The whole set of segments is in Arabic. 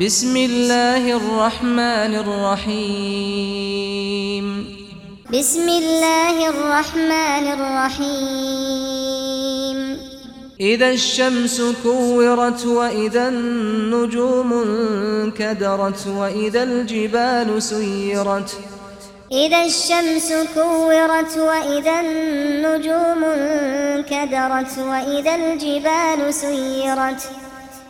بسم الله الرحمن الرحيم بسم الله الرحمن الرحيم إذا الشمس كورت وإذا النجوم انكدرت وإذا الجبال سيرت إذا الشمس كورت وإذا النجوم انكدرت وإذا الجبال سيرت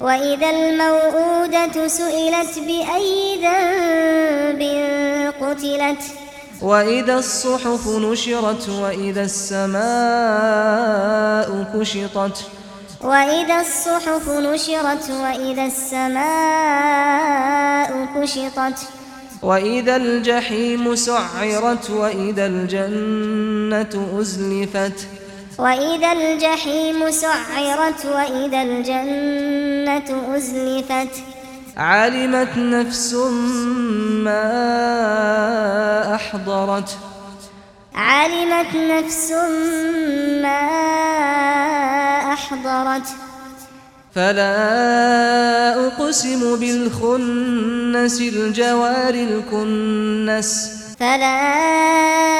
وَإِذَا الْمَوْءُودَةُ سُئِلَتْ بِأَيِّ ذَنبٍ قُتِلَتْ وَإِذَا الصُّحُفُ نُشِرَتْ وَإِذَا السَّمَاءُ كُشِطَتْ وَإِذَا الصُّحُفُ نُشِرَتْ وَإِذَا السَّمَاءُ كُشِطَتْ وَإِذَا الْجَحِيمُ سُعِّرَتْ وَإِذَا الْجَنَّةُ أُزْلِفَتْ وَإِذَا الْجَحِيمُ سُعِّرَتْ وَإِذَا الْجَنَّةُ أُزْلِفَتْ عَلِمَتْ نَفْسٌ مَا أَحْضَرَتْ عَلِمَتْ نَفْسٌ مَا أَحْضَرَتْ فَلَا أُقْسِمُ بِالْخُنَّسِ الْجَوَارِ الْكُنَّسِ فَلَا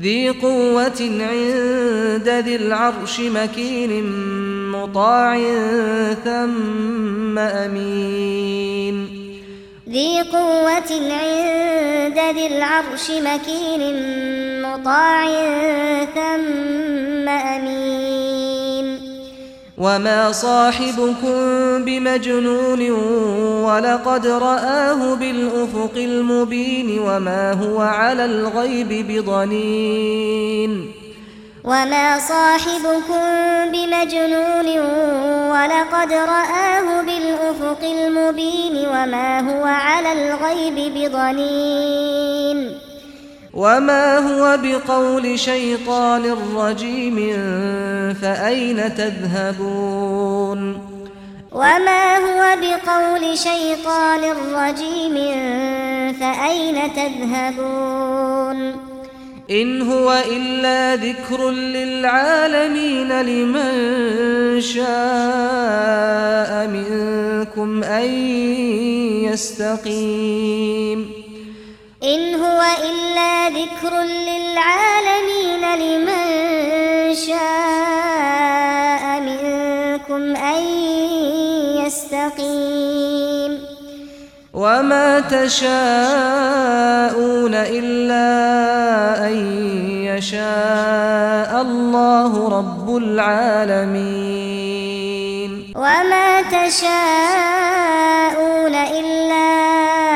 ذي قوة عند ذي العرش مكين مطاع ثم أمين. ذي قوة عند ذي العرش مكين مطاع ثم أمين. وما صاحبكم بمجنون ولقد رآه بالأفق المبين وما هو على الغيب بضنين وما صاحبكم بمجنون ولقد رآه بالأفق المبين وما هو على الغيب بضنين وما هو بقول شيطان رجيم فأين تذهبون وما هو بقول شيطان الرجيم فأين تذهبون إن هو إلا ذكر للعالمين لمن شاء منكم أن يستقيم إن هو إلا ذكر للعالمين لمن شاء منكم أن يستقيم وما تشاءون الا ان يشاء الله رب العالمين وما تشاءون الا